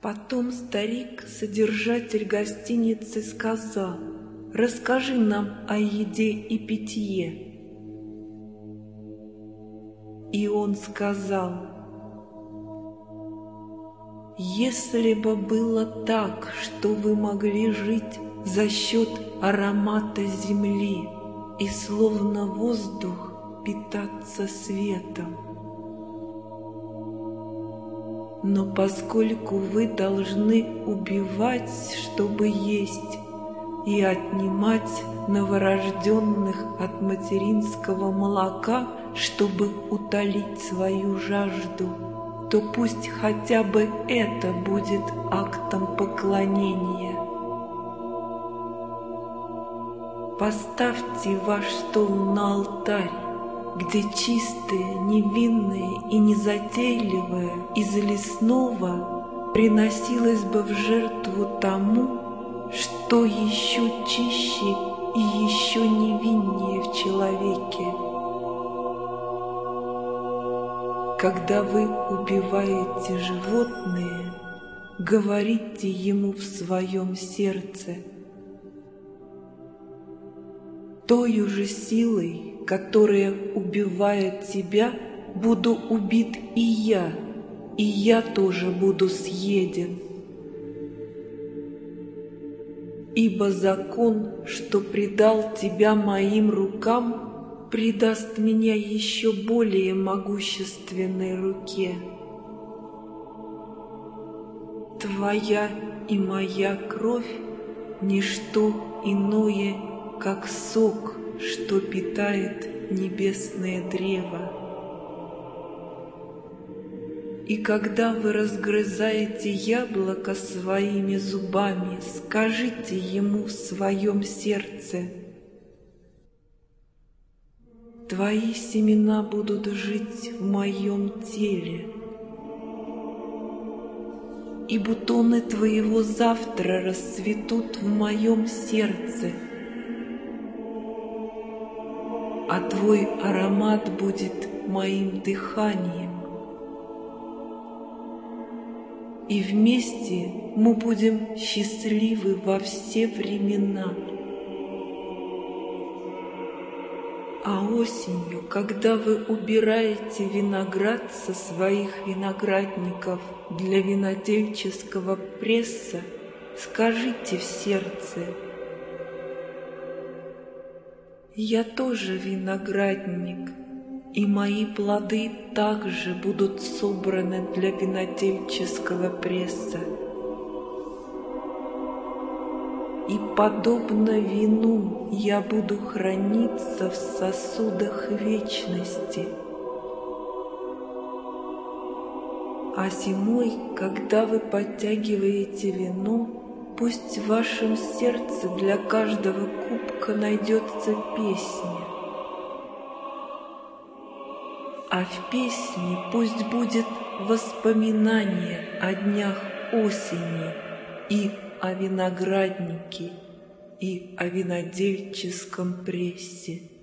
Потом старик, содержатель гостиницы, сказал, «Расскажи нам о еде и питье». И он сказал, «Если бы было так, что вы могли жить за счет аромата земли и словно воздух питаться светом, но поскольку вы должны убивать, чтобы есть, и отнимать новорожденных от материнского молока, чтобы утолить свою жажду, то пусть хотя бы это будет актом поклонения. Поставьте ваш стол на алтарь, где чистое, невинное и незатейливое из лесного приносилось бы в жертву тому, что еще чище и еще невиннее в человеке. Когда вы убиваете животное, говорите ему в своем сердце – Тою же силой, которая убивает тебя, буду убит и я, и я тоже буду съеден. Ибо закон, что предал тебя моим рукам, предаст меня еще более могущественной руке. Твоя и моя кровь — ничто иное как сок, что питает небесное древо. И когда вы разгрызаете яблоко своими зубами, скажите ему в своем сердце, Твои семена будут жить в моем теле, и бутоны твоего завтра расцветут в моем сердце — а твой аромат будет моим дыханием. И вместе мы будем счастливы во все времена. А осенью, когда вы убираете виноград со своих виноградников для винодельческого пресса, скажите в сердце – я тоже виноградник, и мои плоды также будут собраны для винодельческого пресса. И подобно вину я буду храниться в сосудах вечности. А зимой, когда вы подтягиваете вино, Пусть в вашем сердце для каждого кубка найдется песня. А в песне пусть будет воспоминание о днях осени и о винограднике, и о винодельческом прессе.